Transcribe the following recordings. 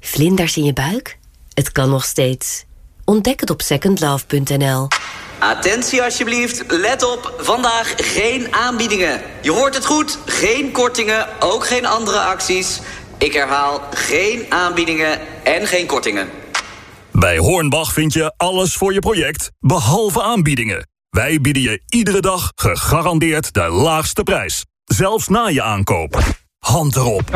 Vlinders in je buik? Het kan nog steeds. Ontdek het op secondlove.nl. Attentie alsjeblieft, let op, vandaag geen aanbiedingen. Je hoort het goed, geen kortingen, ook geen andere acties. Ik herhaal, geen aanbiedingen en geen kortingen. Bij Hornbach vind je alles voor je project, behalve aanbiedingen. Wij bieden je iedere dag gegarandeerd de laagste prijs. Zelfs na je aankoop. Hand erop.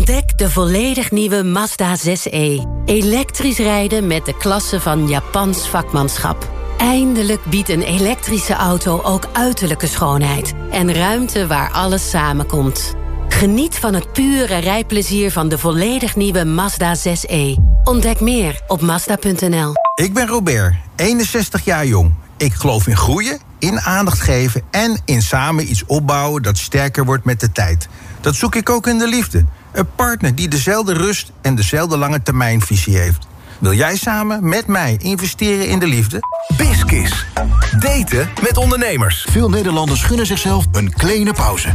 Ontdek de volledig nieuwe Mazda 6e. Elektrisch rijden met de klasse van Japans vakmanschap. Eindelijk biedt een elektrische auto ook uiterlijke schoonheid. En ruimte waar alles samenkomt. Geniet van het pure rijplezier van de volledig nieuwe Mazda 6e. Ontdek meer op Mazda.nl. Ik ben Robert, 61 jaar jong. Ik geloof in groeien, in aandacht geven en in samen iets opbouwen dat sterker wordt met de tijd. Dat zoek ik ook in de liefde. Een partner die dezelfde rust en dezelfde lange termijnvisie heeft. Wil jij samen met mij investeren in de liefde? Biskis. Daten met ondernemers. Veel Nederlanders gunnen zichzelf een kleine pauze.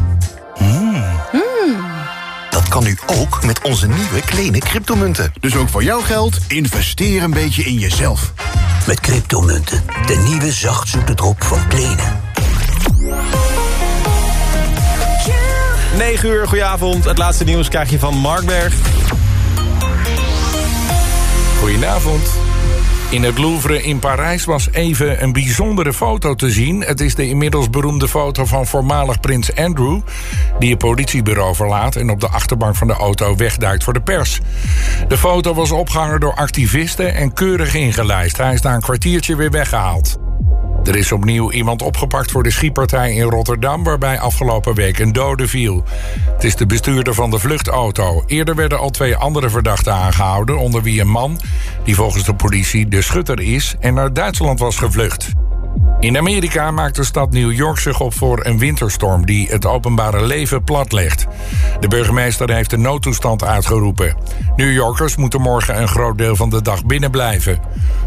Dat kan nu ook met onze nieuwe kleine cryptomunten. Dus ook voor jouw geld, investeer een beetje in jezelf. Met cryptomunten, de nieuwe zachtzoete drop van Plenen. 9 uur, goedenavond. Het laatste nieuws krijg je van Markberg. Goedenavond. In het Louvre in Parijs was even een bijzondere foto te zien. Het is de inmiddels beroemde foto van voormalig prins Andrew... die het politiebureau verlaat en op de achterbank van de auto wegduikt voor de pers. De foto was opgehangen door activisten en keurig ingelijst. Hij is na een kwartiertje weer weggehaald. Er is opnieuw iemand opgepakt voor de schietpartij in Rotterdam... waarbij afgelopen week een dode viel. Het is de bestuurder van de vluchtauto. Eerder werden al twee andere verdachten aangehouden... onder wie een man die volgens de politie de schutter is... en naar Duitsland was gevlucht. In Amerika maakt de stad New York zich op voor een winterstorm... die het openbare leven platlegt. De burgemeester heeft de noodtoestand uitgeroepen. New Yorkers moeten morgen een groot deel van de dag binnen blijven.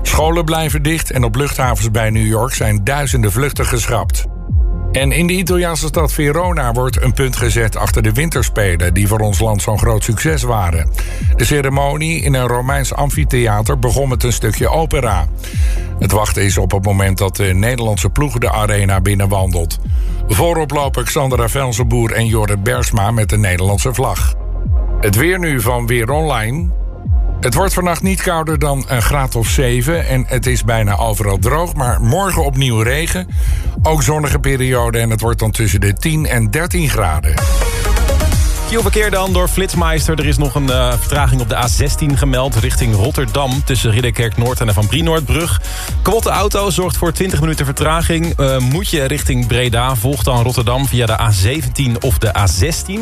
Scholen blijven dicht en op luchthavens bij New York... zijn duizenden vluchten geschrapt. En in de Italiaanse stad Verona wordt een punt gezet achter de winterspelen... die voor ons land zo'n groot succes waren. De ceremonie in een Romeins amfitheater begon met een stukje opera. Het wachten is op het moment dat de Nederlandse ploeg de arena binnenwandelt. Voorop lopen Xandra Velsenboer en Jorrit Bergsma met de Nederlandse vlag. Het weer nu van Weer Online... Het wordt vannacht niet kouder dan een graad of 7 en het is bijna overal droog, maar morgen opnieuw regen. Ook zonnige periode en het wordt dan tussen de 10 en 13 graden. Verkeer dan door Flitsmeister. Er is nog een uh, vertraging op de A16 gemeld richting Rotterdam... tussen Ridderkerk Noord en de Van Brienoordbrug. Kapotte auto zorgt voor 20 minuten vertraging. Uh, moet je richting Breda, volgt dan Rotterdam via de A17 of de A16.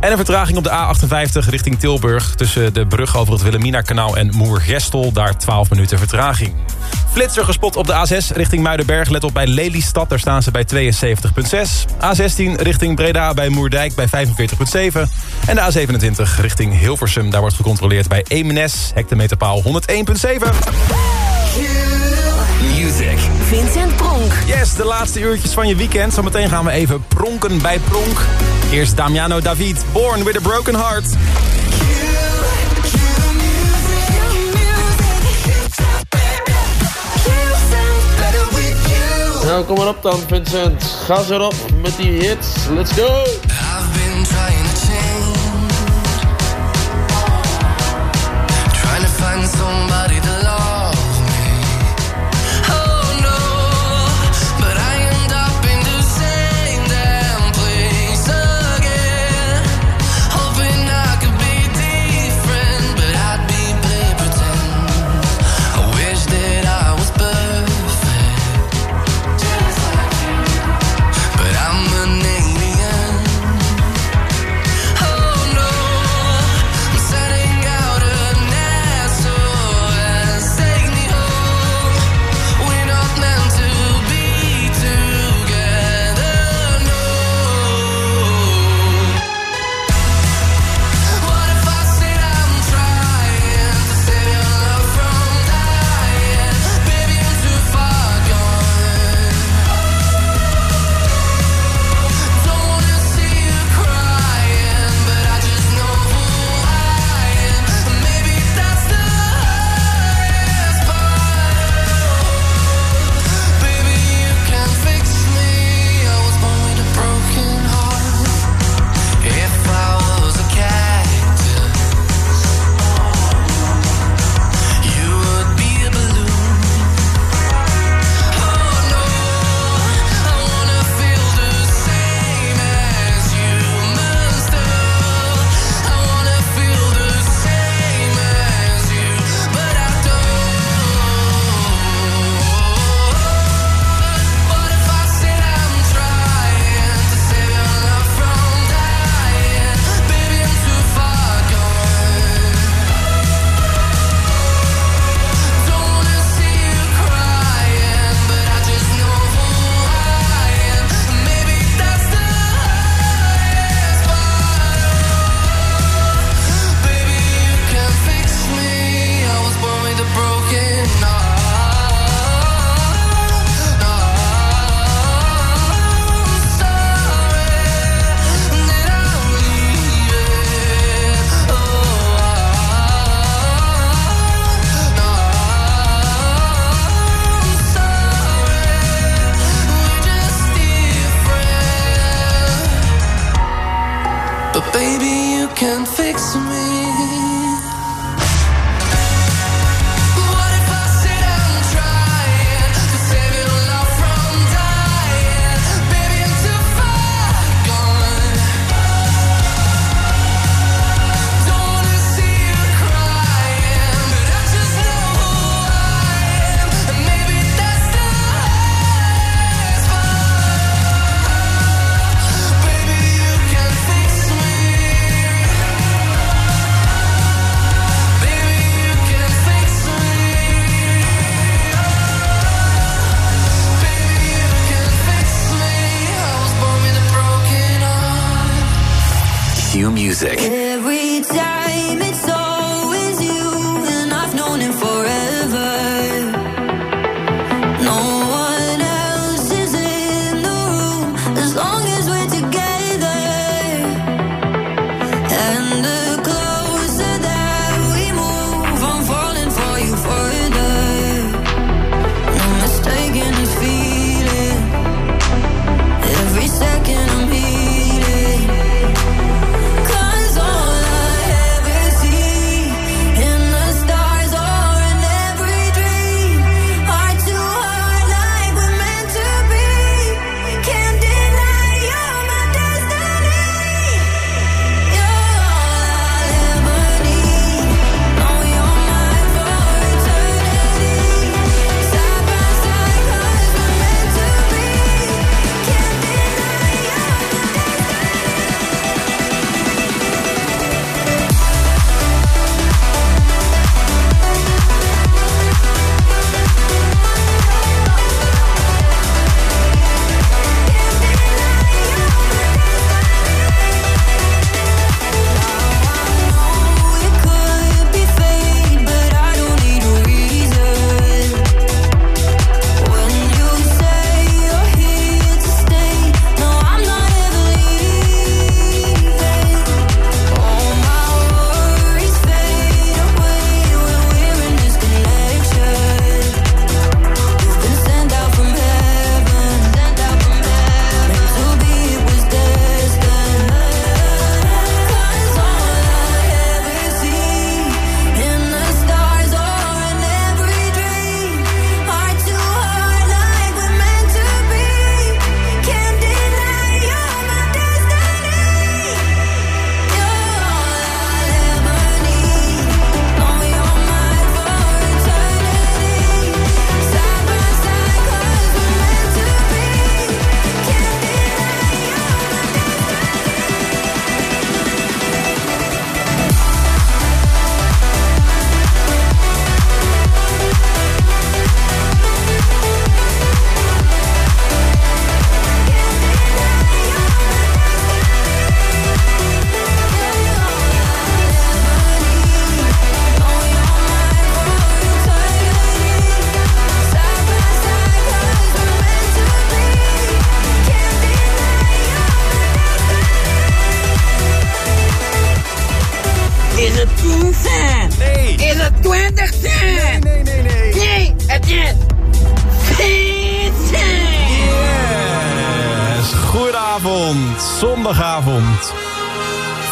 En een vertraging op de A58 richting Tilburg... tussen de brug over het Wilhelmina-kanaal en Moergestel. Daar 12 minuten vertraging. Flitser gespot op de A6 richting Muidenberg. Let op bij Lelystad, daar staan ze bij 72,6. A16 richting Breda bij Moerdijk bij 45,7. En de A27 richting Hilversum, daar wordt gecontroleerd bij Eemnes. Hectometerpaal 101,7. Music. Vincent Pronk. Yes, de laatste uurtjes van je weekend. Zometeen gaan we even pronken bij Pronk. Eerst Damiano David, Born with a Broken Heart. Nou, kom maar op dan, Vincent. Ga zo erop met die hits. Let's go! I've been trying somebody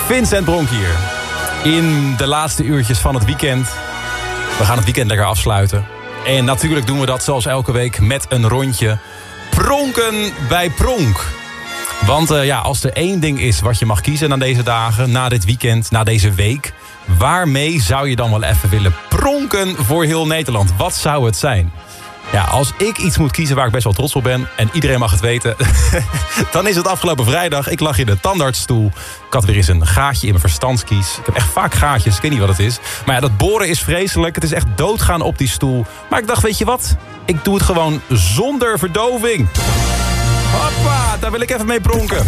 Vincent Bronk hier. In de laatste uurtjes van het weekend. We gaan het weekend lekker afsluiten. En natuurlijk doen we dat zoals elke week met een rondje pronken bij pronk. Want eh, ja, als er één ding is wat je mag kiezen na deze dagen, na dit weekend, na deze week... waarmee zou je dan wel even willen pronken voor heel Nederland? Wat zou het zijn? Ja, als ik iets moet kiezen waar ik best wel trots op ben... en iedereen mag het weten, dan is het afgelopen vrijdag. Ik lag in de tandartsstoel. Ik had weer eens een gaatje in mijn verstandskies. Ik heb echt vaak gaatjes, ik weet niet wat het is. Maar ja, dat boren is vreselijk. Het is echt doodgaan op die stoel. Maar ik dacht, weet je wat? Ik doe het gewoon zonder verdoving. Hoppa, daar wil ik even mee pronken.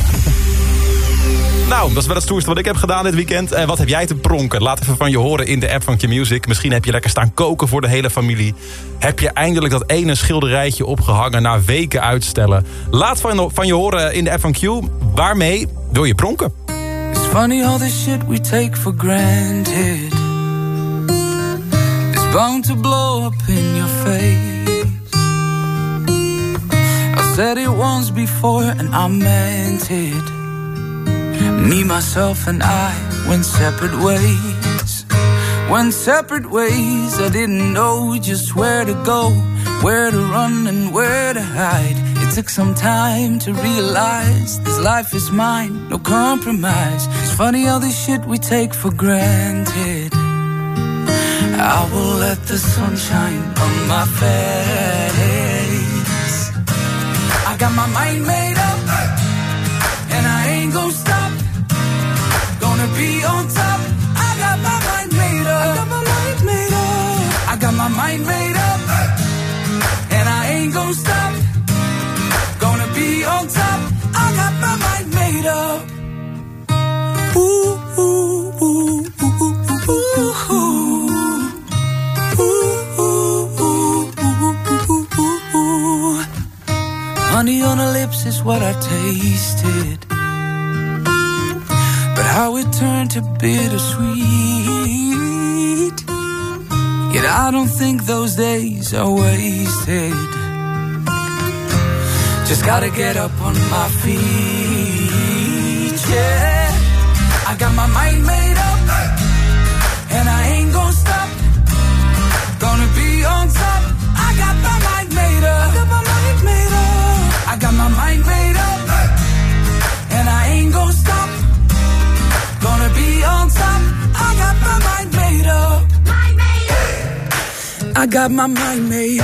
Nou, dat is wel het stoerste wat ik heb gedaan dit weekend. Eh, wat heb jij te pronken? Laat even van je horen in de app van Q-Music. Misschien heb je lekker staan koken voor de hele familie. Heb je eindelijk dat ene schilderijtje opgehangen na weken uitstellen? Laat van, van je horen in de app van Q. Waarmee wil je pronken? It's funny all the shit we take for granted is bound to blow up in your face. I said it once before and I meant it. Me, myself, and I went separate ways. Went separate ways. I didn't know just where to go, where to run, and where to hide. It took some time to realize this life is mine, no compromise. It's funny all this shit we take for granted. I will let the sunshine on my face. I got my mind made won't stop. Gonna be on top. I got my mind made up. Ooh, ooh, ooh, ooh, ooh, ooh, ooh. ooh, Honey on her lips is what I tasted. But how it turned to bittersweet. Yet I don't think those days are wasted. Just gotta get up on my feet, yeah. I got my mind made up, and I ain't gonna stop. Gonna be on top. I got my mind made up. I got my mind made up. I got my mind made up, and I ain't gonna stop. Gonna be on top. I got my mind made up. I got my mind made.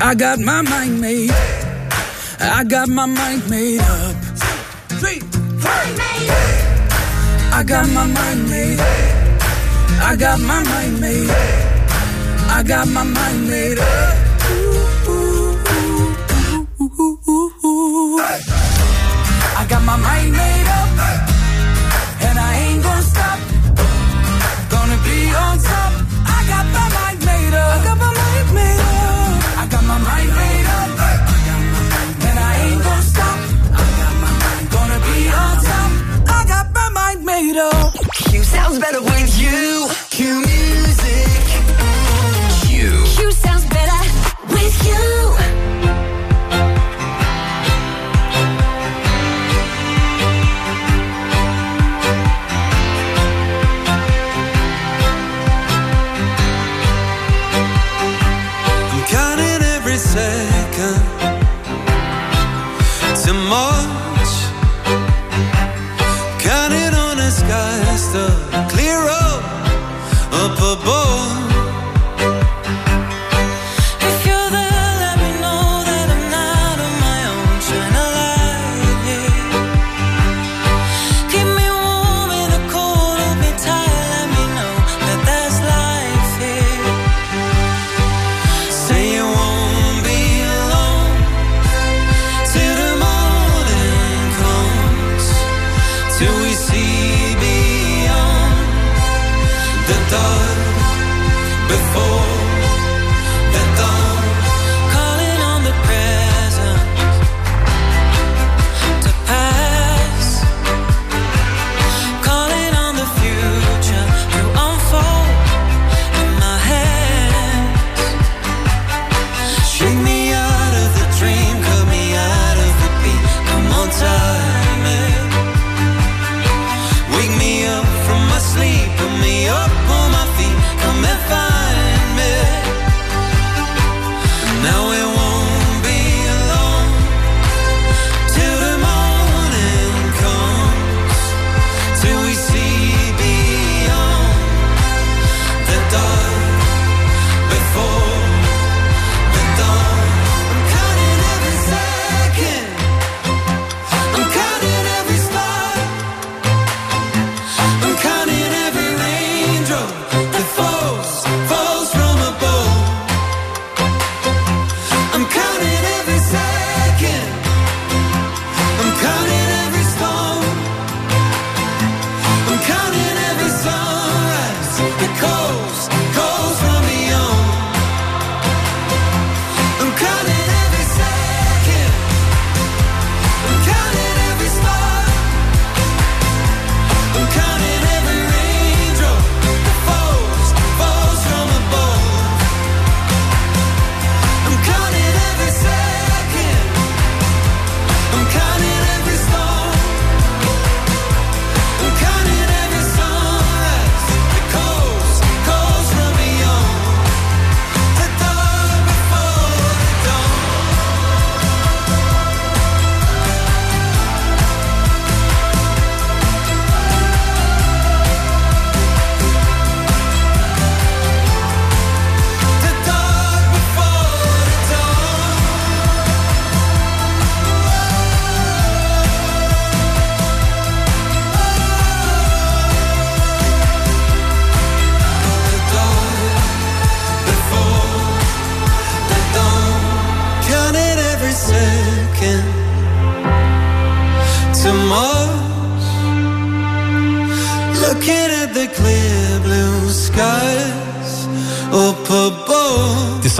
I got my mind made. I got my mind made up. I got my mind made up. I got my mind made up. I got my mind made up. I got my mind made up. Sounds better when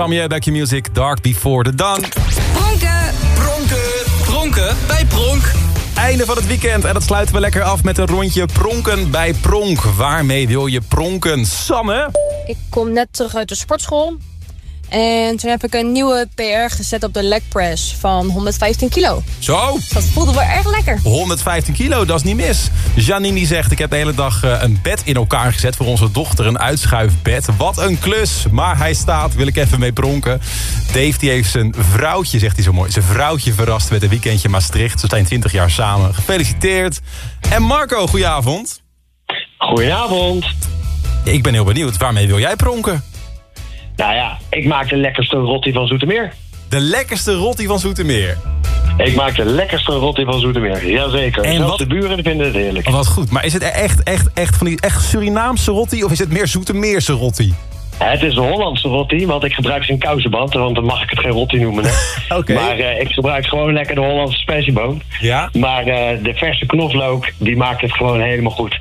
kwam Music Dark Before the Dawn. Pronken! Pronken! Pronken bij Pronk! Einde van het weekend en dat sluiten we lekker af met een rondje pronken bij pronk. Waarmee wil je pronken, Sanne? Ik kom net terug uit de sportschool. En toen heb ik een nieuwe PR gezet op de leg press van 115 kilo. Zo? Dat voelde wel erg lekker. 115 kilo, dat is niet mis. Janine die zegt, ik heb de hele dag eh, een bed in elkaar gezet voor onze dochter. Een uitschuifbed. Wat een klus. Maar hij staat, wil ik even mee pronken. Dave die heeft zijn vrouwtje, zegt hij zo mooi. Zijn vrouwtje verrast met een weekendje Maastricht. Ze zijn 20 jaar samen. Gefeliciteerd. En Marco, goedenavond. Goedenavond. Ik ben heel benieuwd, waarmee wil jij pronken? Nou ja, ik maak de lekkerste rotti van Zoetermeer. De lekkerste rotti van Zoetermeer? Ik maak de lekkerste rotti van Zoetermeer, jazeker. En Zelfs wat- de buren vinden het heerlijk. Oh, wat goed, maar is het echt, echt, echt van die echt Surinaamse rotti... of is het meer Zoetermeerse rotti? Het is een Hollandse rotti, want ik gebruik zijn kousenband, want dan mag ik het geen rotti noemen. Hè. Oké. Maar eh, ik gebruik gewoon lekker de Hollandse spessieboon. Ja? Maar eh, de verse knoflook, die maakt het gewoon helemaal goed.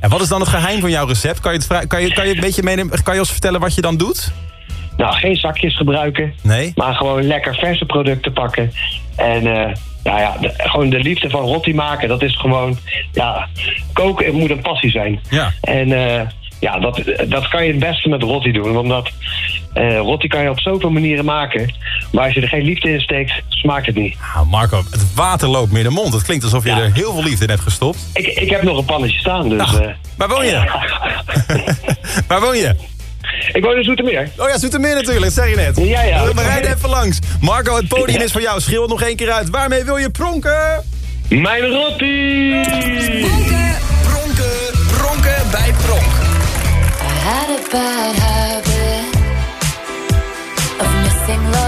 En wat is dan het geheim van jouw recept? Kan je, het kan je, kan je een beetje meenemen, kan je ons vertellen wat je dan doet? Nou, geen zakjes gebruiken. Nee. Maar gewoon lekker verse producten pakken. En eh, nou ja, de- gewoon de liefde van rotti maken, dat is gewoon... Ja, koken het moet een passie zijn. Ja. En eh, ja, dat, dat kan je het beste met rotti doen. Omdat eh rotti kan je op zoveel manieren maken. Maar als je er geen liefde in steekt, smaakt het niet. Nou, Marco, het water loopt meer de mond. Het klinkt alsof je Ja. er heel veel liefde in hebt gestopt. Ik, ik heb nog een pannetje staan, dus... Nou, waar woon je? Waar woon je? Ik woon in Zoetermeer. Oh ja, Zoetermeer natuurlijk, zei je net. Ja, ja. We rijden even langs. Marco, het podium is voor jou. Schreeuw het nog één keer uit. Waarmee wil je pronken? Mijn rotti! Pronken, pronken, pronken bij Pronk. I had a bad habit of missing lovers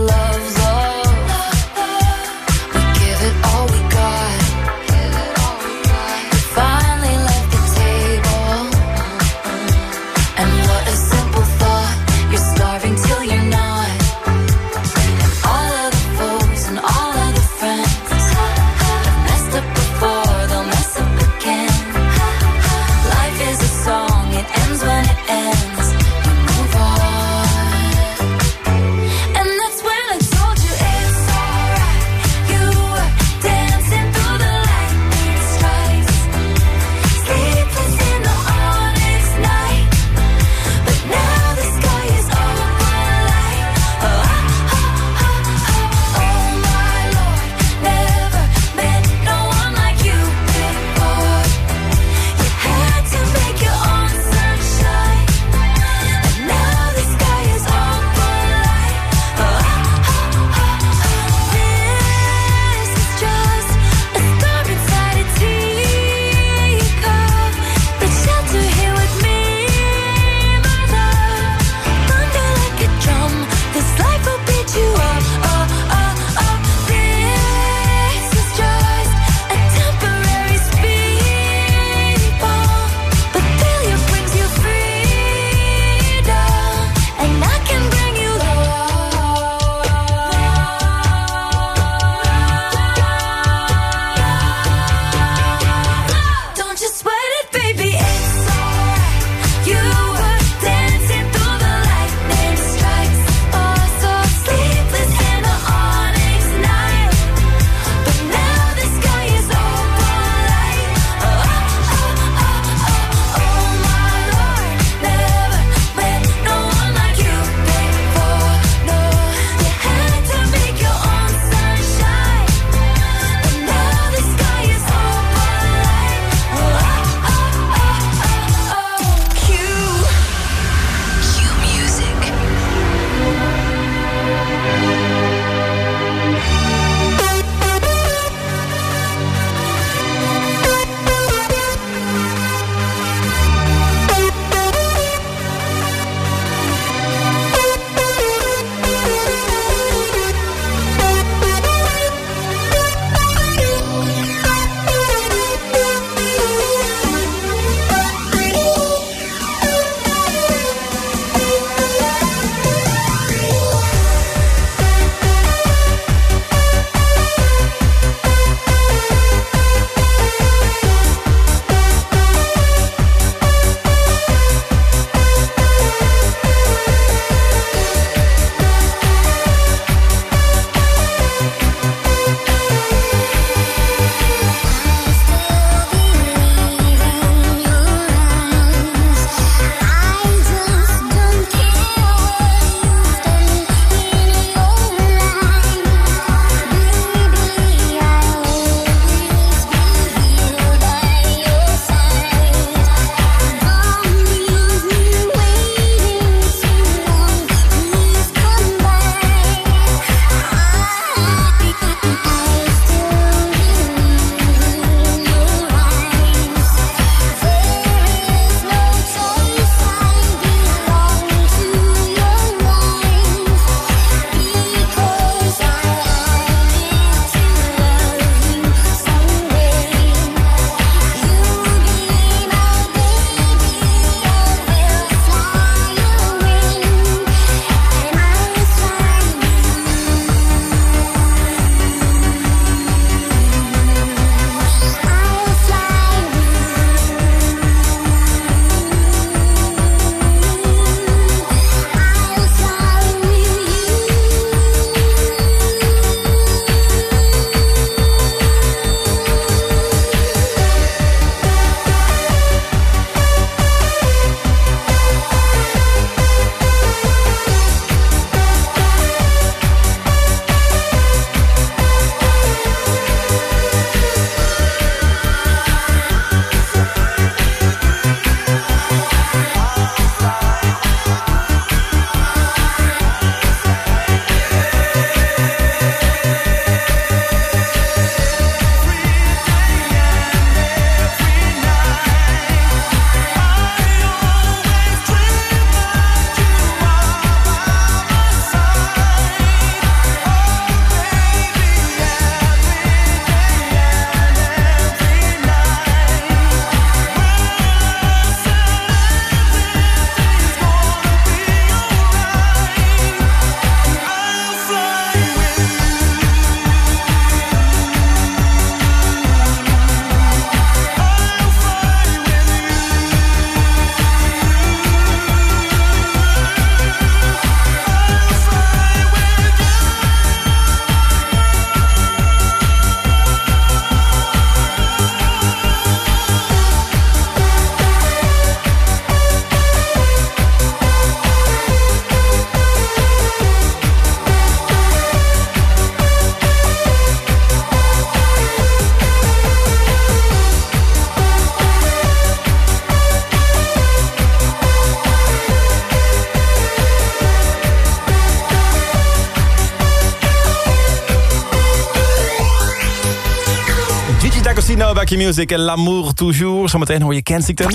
Music en L'amour toujours. Zometeen hoor je Kensington.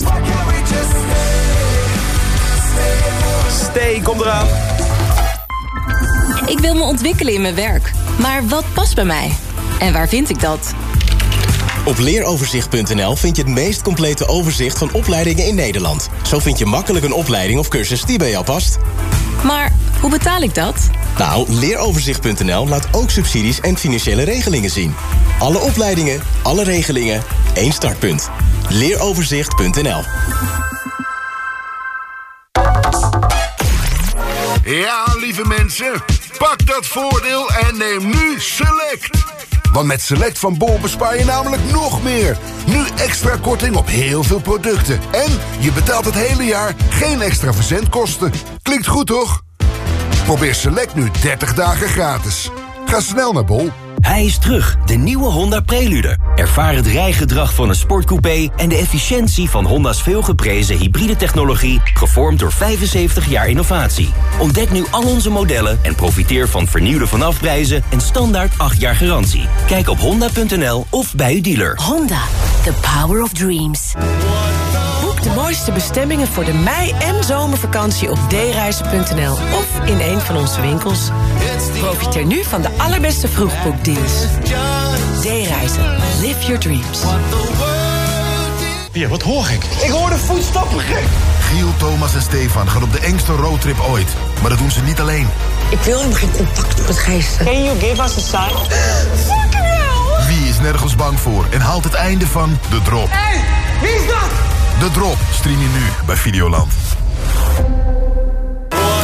Stay, kom eraan. Ik wil me ontwikkelen in mijn werk. Maar wat past bij mij? En waar vind ik dat? Op leeroverzicht.nl vind je het meest complete overzicht van opleidingen in Nederland. Zo vind je makkelijk een opleiding of cursus die bij jou past. Maar hoe betaal ik dat? Nou, leeroverzicht.nl laat ook subsidies en financiële regelingen zien. Alle opleidingen, alle regelingen, één startpunt. Leeroverzicht.nl Ja, lieve mensen, pak dat voordeel en neem nu Select. Want met Select van Bol bespaar je namelijk nog meer. Nu extra korting op heel veel producten. En je betaalt het hele jaar geen extra verzendkosten. Klinkt goed, toch? Probeer Select nu 30 dagen gratis. Ga snel naar Bol. Hij is terug, de nieuwe Honda Prelude. Ervaar het rijgedrag van een sportcoupé en de efficiëntie van Honda's veelgeprezen hybride technologie, gevormd door 75 jaar innovatie. Ontdek nu al onze modellen en profiteer van vernieuwde vanafprijzen en standaard 8 jaar garantie. Kijk op honda.nl of bij uw dealer. Honda, the power of dreams. De mooiste bestemmingen voor de mei- en zomervakantie op dereizen.nl of in een van onze winkels. Profiteer nu van de allerbeste vroegboekdeals. D-reizen. Live your dreams. Ja, wat hoor ik? Ik hoor de voetstappen gek. Giel, Thomas en Stefan gaan op de engste roadtrip ooit. Maar dat doen ze niet alleen. Ik wil helemaal geen contact met geesten. Can you give us a sign? Fucking hell! Wie is nergens bang voor en haalt het einde van De Drop? Hey, wie is dat? De Drop stream je nu bij Videoland.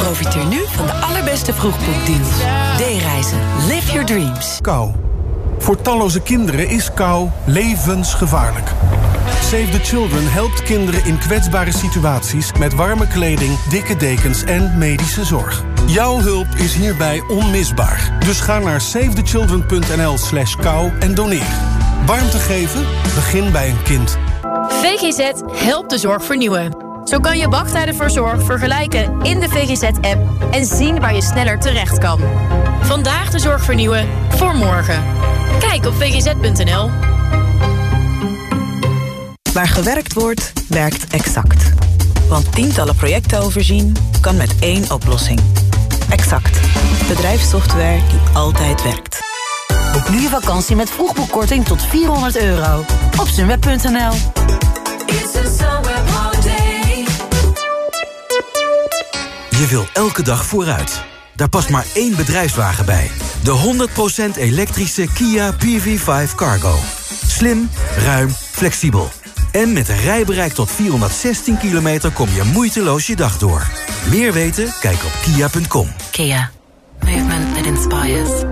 Profiteer nu van de allerbeste vroegboekdeals. D-reizen. Live your dreams. Kou. Voor talloze kinderen is kou levensgevaarlijk. Save the Children helpt kinderen in kwetsbare situaties... met warme kleding, dikke dekens en medische zorg. Jouw hulp is hierbij onmisbaar. Dus ga naar savethechildren.nl slash kou en doneer. Warmte geven? Begin bij een kind. VGZ helpt de zorg vernieuwen. Zo kan je wachttijden voor zorg vergelijken in de VGZ-app... en zien waar je sneller terecht kan. Vandaag de zorg vernieuwen voor morgen. Kijk op vgz.nl. Waar gewerkt wordt, werkt Exact. Want tientallen projecten overzien kan met één oplossing. Exact. Bedrijfssoftware die altijd werkt. Boek nu je vakantie met vroegboekkorting tot 400 euro. Op sunweb.nl Je wil elke dag vooruit. Daar past maar één bedrijfswagen bij. De 100% elektrische Kia PV5 Cargo. Slim, ruim, flexibel. En met een rijbereik tot 416 kilometer kom je moeiteloos je dag door. Meer weten? Kijk op kia.com. Kia. Movement that inspires.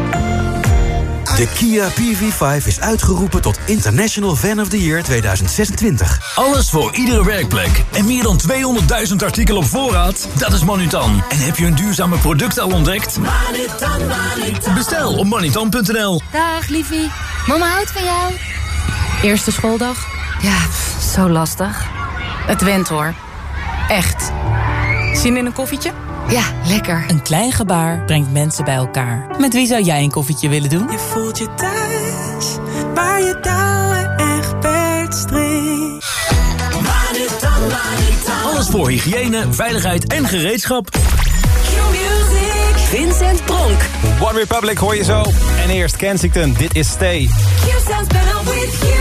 De Kia PV5 is uitgeroepen tot International Fan of the Year 2026. Alles voor iedere werkplek. En meer dan 200.000 artikelen op voorraad? Dat is Manutan. En heb je een duurzame product al ontdekt? Manutan, Manutan. Bestel op manutan.nl. Dag liefie, mama houdt van jou. Eerste schooldag? Ja, pff, zo lastig. Het went hoor. Echt. Zin in een koffietje? Ja, lekker. Een klein gebaar brengt mensen bij elkaar. Met wie zou jij een koffietje willen doen? Je voelt je thuis, waar je touwen echt. Alles voor hygiëne, veiligheid en gereedschap. Q-Music. Vincent Pronk. One Republic hoor je zo. En eerst Kensington, dit is Stay. You.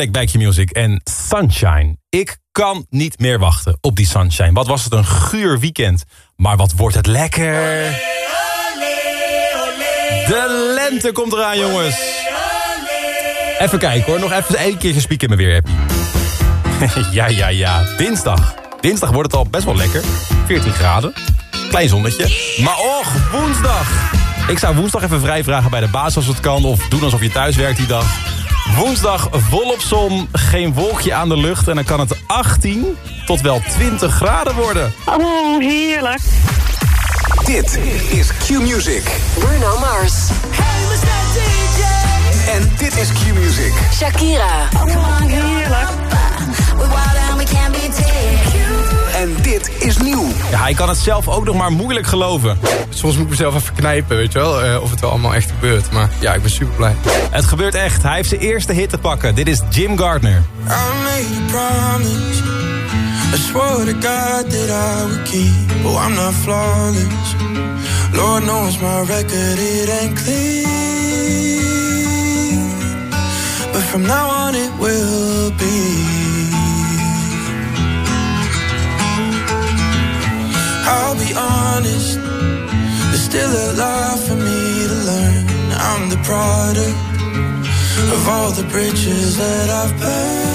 Republic, Back Music en Sunshine. Ik kan niet meer wachten op die Sunshine. Wat was het een guur weekend. Maar wat wordt het lekker. De lente komt eraan, jongens. Even kijken hoor, nog even één keertje spieken me weer happy. ja, ja, ja. Dinsdag. Dinsdag wordt het al best wel lekker. 14 graden. Klein zonnetje. Maar och, woensdag. Ik zou woensdag even vrij vragen bij de baas als het kan. Of doen alsof je thuis werkt die dag. Woensdag volop zon, geen wolkje aan de lucht. En dan kan het 18 tot wel 20 graden worden. Oh, heerlijk. Dit is Q-Music. Bruno Mars. En dit is Q-Music. Shakira. Heerlijk. En dit is nieuw. Ja, hij kan het zelf ook nog maar moeilijk geloven. Soms moet ik mezelf even knijpen, weet je wel, eh, of het wel allemaal echt gebeurt. Maar ja, ik ben super blij. Het gebeurt echt. Hij heeft zijn eerste hit te pakken. Dit is Jim Gardner. I made a promise. I swore to God that I would keep. Oh, I'm not flawless. Lord knows my record, it ain't clean. But from now on, it will be. I'll be honest. There's still a lot for me to learn. I'm the product of all the bridges that I've burned.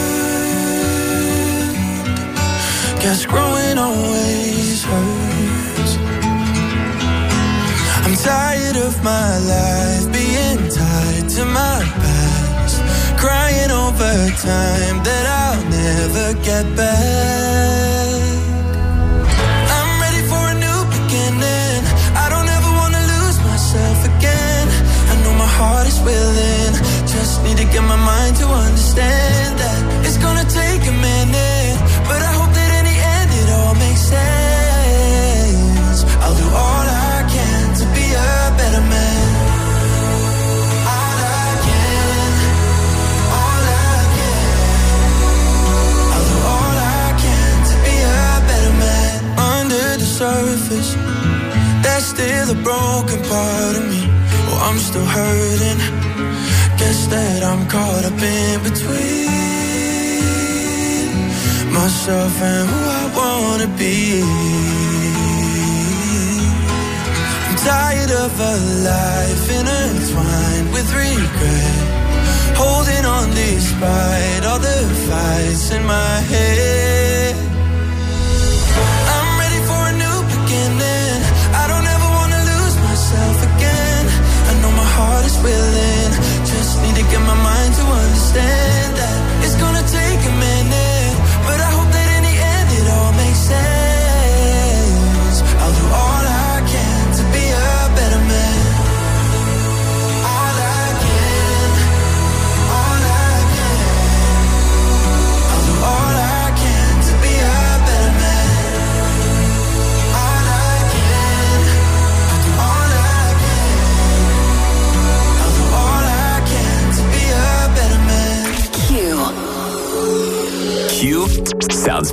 Guess growing always hurts. I'm tired of my life being tied to my past, crying over time that I'll never get back. Need to get my mind to understand myself and who I wanna be. I'm tired of a life intertwined with regret. Holding on despite all the fights in my head.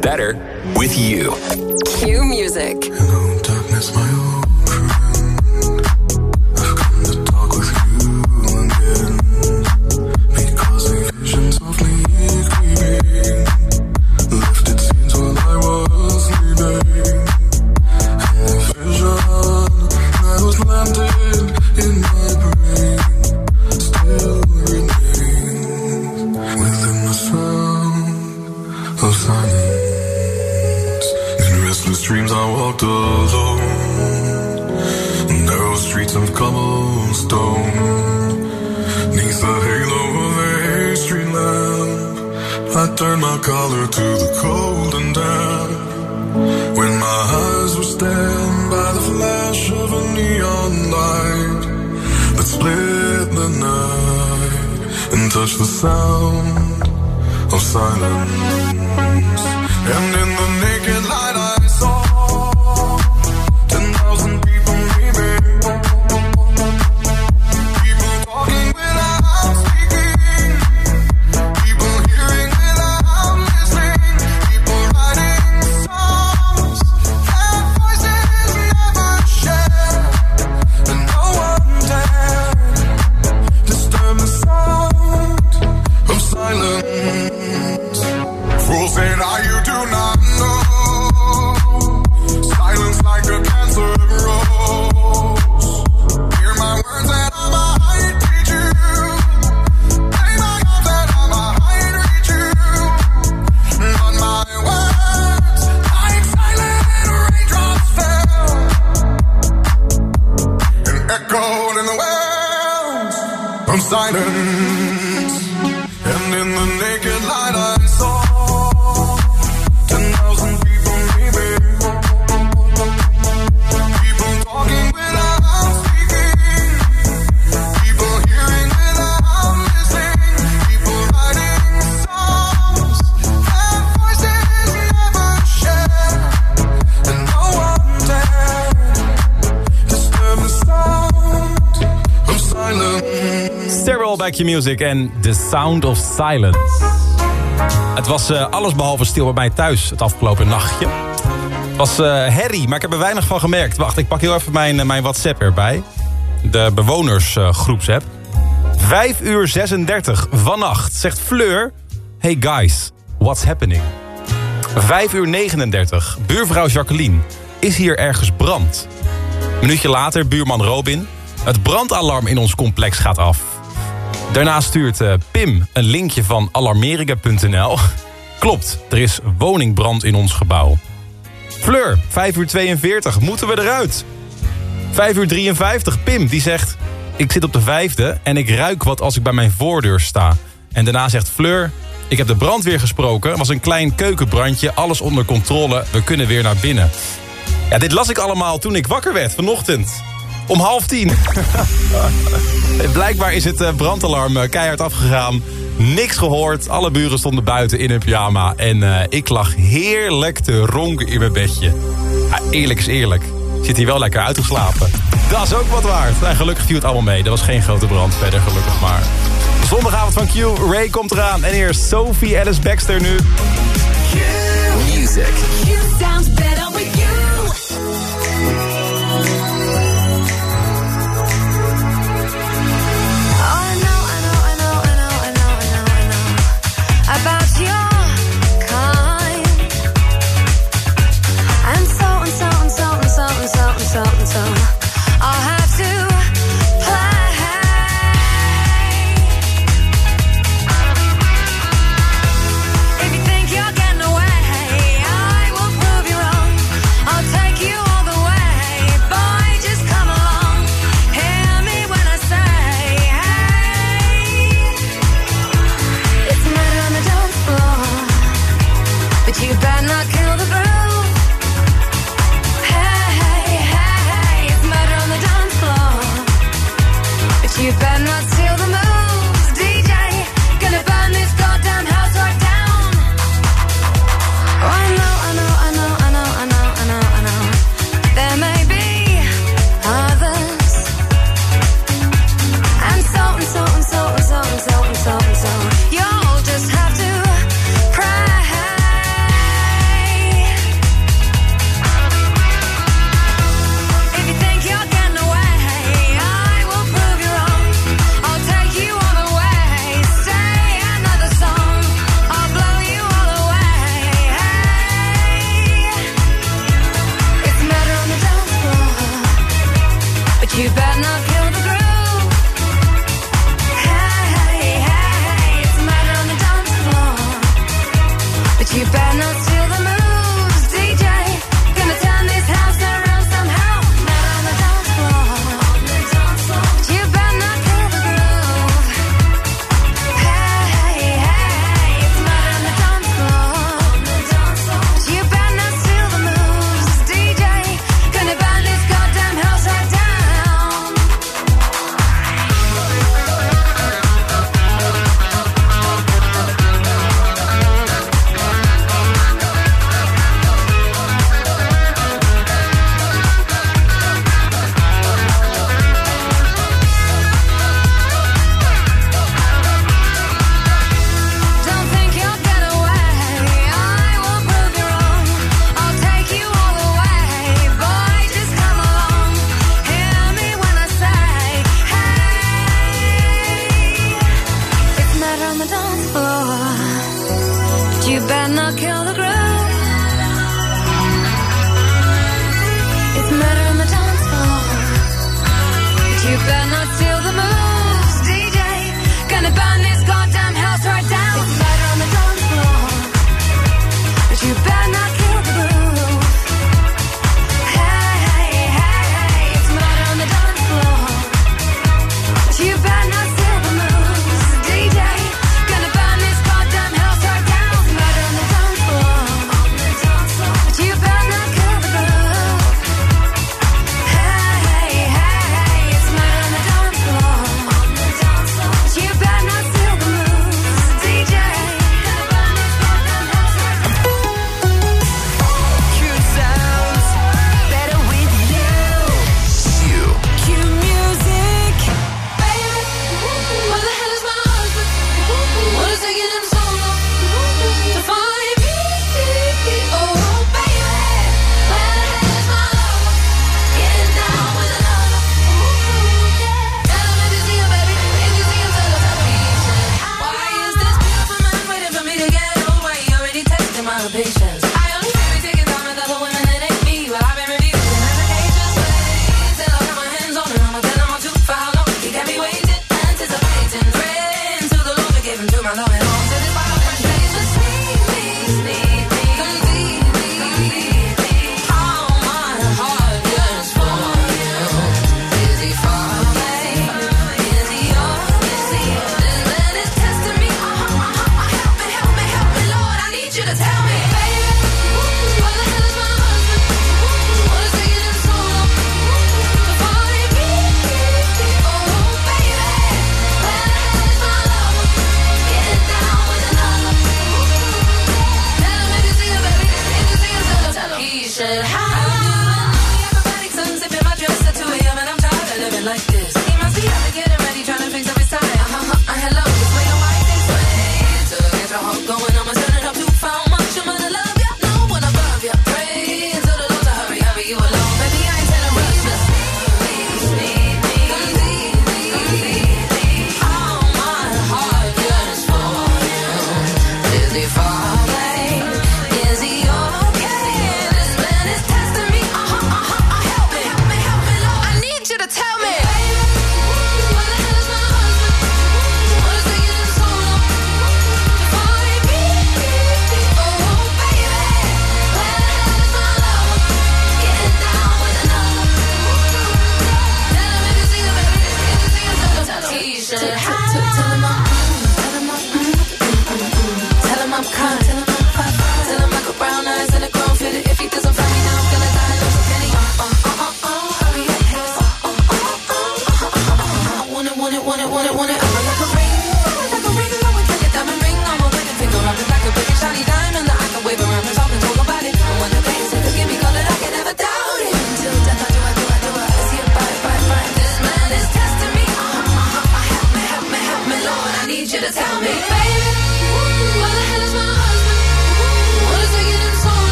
Better with you. Turned my collar to the cold and damp. When my eyes were stabbed by the flash of a neon light that split the night and touched the sound of silence. And in the naked Back Your Music en The Sound of Silence. Het was eh, alles behalve stil bij mij thuis het afgelopen nachtje. Het was eh herrie, maar ik heb er weinig van gemerkt. Wacht, ik pak heel even mijn, eh, mijn WhatsApp erbij. De bewonersgroepsapp. 5 uur 36 vannacht zegt Fleur... Hey guys, what's happening? 5 uur 39, buurvrouw Jacqueline. Is hier ergens brand? Een minuutje later, buurman Robin. Het brandalarm in ons complex gaat af. Daarna stuurt eh, Pim een linkje van alarmeringen.nl. Klopt, er is woningbrand in ons gebouw. Fleur, 5 uur 42, moeten we eruit? 5 uur 53, Pim, die zegt... Ik zit op de vijfde en ik ruik wat als ik bij mijn voordeur sta. En daarna zegt Fleur... Ik heb de brandweer gesproken, was een klein keukenbrandje... alles onder controle, we kunnen weer naar binnen. Ja, dit las ik allemaal toen ik wakker werd vanochtend. Om half tien. Blijkbaar is het eh, brandalarm eh, keihard afgegaan. Niks gehoord. Alle buren stonden buiten in hun pyjama. En eh, ik lag heerlijk te ronken in mijn bedje. Eerlijk is eerlijk. Zit hier wel lekker uitgeslapen. Dat is ook wat waard. En gelukkig viel het allemaal mee. Er was geen grote brand verder, gelukkig maar. Zondagavond van Q. Ray komt eraan. En eerst Sophie Alice Baxter nu. Music. sounds better with. something, something.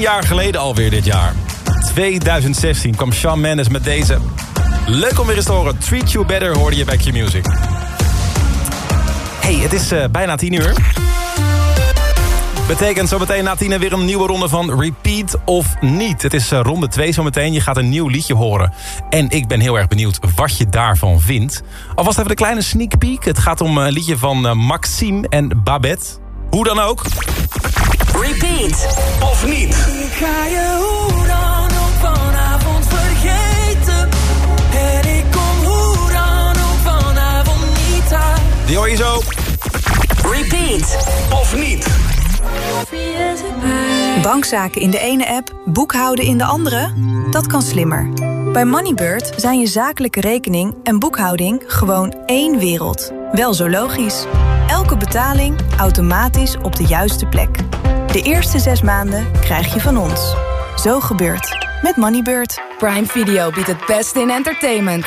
Tien jaar geleden alweer dit jaar. 2016 kwam Shawn Mendes met deze. Leuk om weer eens te horen. Treat You Better hoorde je bij Q-Music. Hey, het is eh, bijna 10 uur. Betekent zometeen na 10 weer een nieuwe ronde van Repeat of Niet. Het is eh, ronde 2 zometeen. Je gaat een nieuw liedje horen. En ik ben heel erg benieuwd wat je daarvan vindt. Alvast even een kleine sneak peek. Het gaat om een liedje van eh, Maxime en Babette. Hoe dan ook. Repeat. Of niet. Ik ga je hoe dan ook vanavond vergeten. En ik kom hoe dan ook vanavond niet thuis. Die hoor je zo. Repeat. Of niet. Bankzaken in de ene app, boekhouden in de andere? Dat kan slimmer. Bij Moneybird zijn je zakelijke rekening en boekhouding gewoon één wereld. Wel zo logisch. Elke betaling automatisch op de juiste plek. De eerste zes maanden krijg je van ons. Zo gebeurt met Moneybird. Prime Video biedt het beste in entertainment.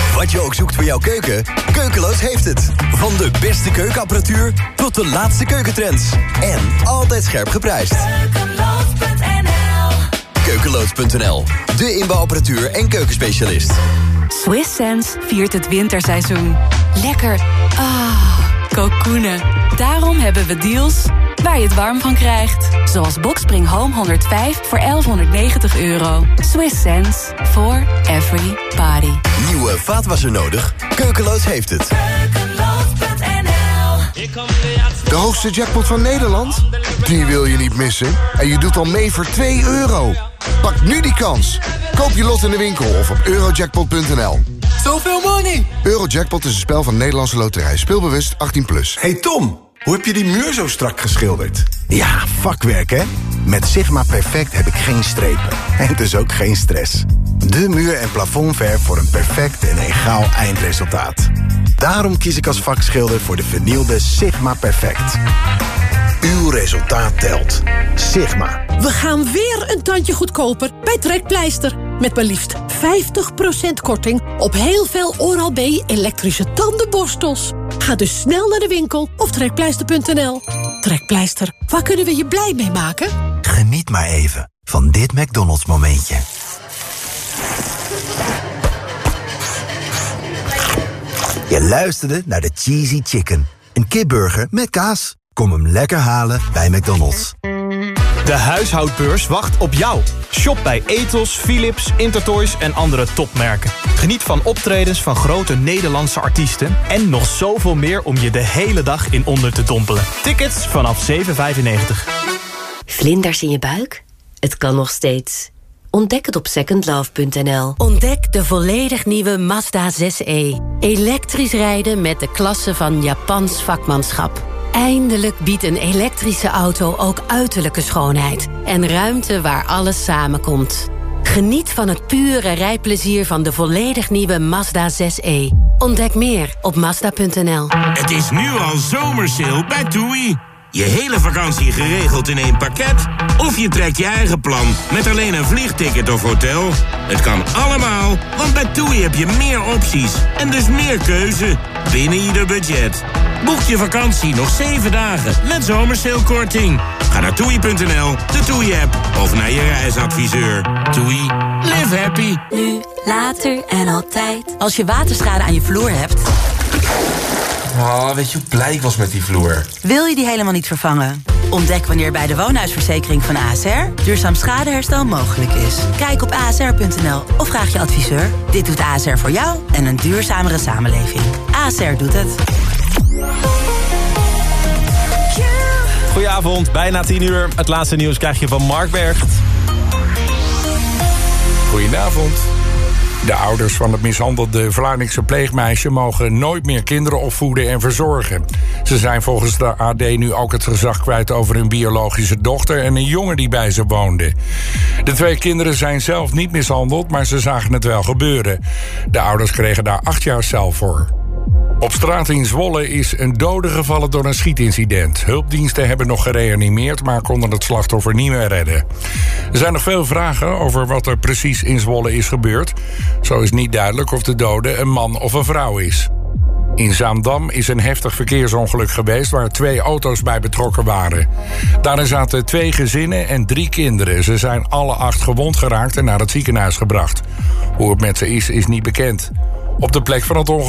Wat je ook zoekt voor jouw keuken, Keukeloos heeft het. Van de beste keukenapparatuur tot de laatste keukentrends. En altijd scherp geprijsd. Keukeloos.nl, de inbouwapparatuur en keukenspecialist. Swiss Sense viert het winterseizoen. Lekker. Ah, kokoenen. Daarom hebben we deals waar je het warm van krijgt. Zoals Boxspring Home 105 voor 1190 euro. Swiss sense for every body. Nieuwe vaatwasser nodig? Keukeloos heeft het. De hoogste jackpot van Nederland? Die wil je niet missen. En je doet al mee voor 2 euro. Pak nu die kans. Koop je lot in de winkel of op eurojackpot.nl. Zoveel money! Eurojackpot is een spel van Nederlandse Loterij. Speelbewust 18+. Plus. Hey Tom, hoe heb je die muur zo strak geschilderd? Ja, vakwerk hè? Met Sigma Perfect heb ik geen strepen. En dus ook geen stress. De muur- en plafondverf voor een perfect en egaal eindresultaat. Daarom kies ik als vakschilder voor de vernielde Sigma Perfect. Uw resultaat telt. Sigma. We gaan weer een tandje goedkoper bij Trekpleister. Met maar liefst 50% korting op heel veel Oral-B elektrische tandenborstels. Ga dus snel naar de winkel of trekpleister.nl. Trekpleister, waar kunnen we je blij mee maken? Geniet maar even van dit McDonald's momentje. Je luisterde naar de Cheesy Chicken. Een kipburger met kaas. Kom hem lekker halen bij McDonald's. De huishoudbeurs wacht op jou. Shop bij Ethos, Philips, Intertoys en andere topmerken. Geniet van optredens van grote Nederlandse artiesten... en nog zoveel meer om je de hele dag in onder te dompelen. Tickets vanaf 7,95. Vlinders in je buik? Het kan nog steeds. Ontdek het op secondlove.nl. Ontdek de volledig nieuwe Mazda 6e. Elektrisch rijden met de klasse van Japans vakmanschap. Eindelijk biedt een elektrische auto ook uiterlijke schoonheid. En ruimte waar alles samenkomt. Geniet van het pure rijplezier van de volledig nieuwe Mazda 6e. Ontdek meer op Mazda.nl. Het is nu al zomersale bij TUI. Je hele vakantie geregeld in één pakket? Of je trekt je eigen plan met alleen een vliegticket of hotel? Het kan allemaal, want bij TUI heb je meer opties en dus meer keuze binnen ieder budget. Boek je vakantie nog 7 dagen met zomersalekorting. Ga naar toei.nl, de TUI-app of naar je reisadviseur. TUI, live happy. Nu, later en altijd. Als je waterschade aan je vloer hebt... Oh, weet je hoe blij ik was met die vloer? Wil je die helemaal niet vervangen? Ontdek wanneer bij de woonhuisverzekering van ASR duurzaam schadeherstel mogelijk is. Kijk op asr.nl of vraag je adviseur. Dit doet ASR voor jou en een duurzamere samenleving. ASR doet het. Goedenavond, bijna 10 uur. Het laatste nieuws krijg je van Mark Bergt. Goedenavond. De ouders van het mishandelde Vlaamse pleegmeisje mogen nooit meer kinderen opvoeden en verzorgen. Ze zijn volgens de AD nu ook het gezag kwijt over hun biologische dochter en een jongen die bij ze woonde. De twee kinderen zijn zelf niet mishandeld, maar ze zagen het wel gebeuren. De ouders kregen daar acht jaar cel voor. Op straat in Zwolle is een dode gevallen door een schietincident. Hulpdiensten hebben nog gereanimeerd, maar konden het slachtoffer niet meer redden. Er zijn nog veel vragen over wat er precies in Zwolle is gebeurd. Zo is niet duidelijk of de dode een man of een vrouw is. In Zaandam is een heftig verkeersongeluk geweest waar twee auto's bij betrokken waren. Daarin zaten twee gezinnen en drie kinderen. Ze zijn alle acht gewond geraakt en naar het ziekenhuis gebracht. Hoe het met ze is, is niet bekend. Op de plek van het ongeluk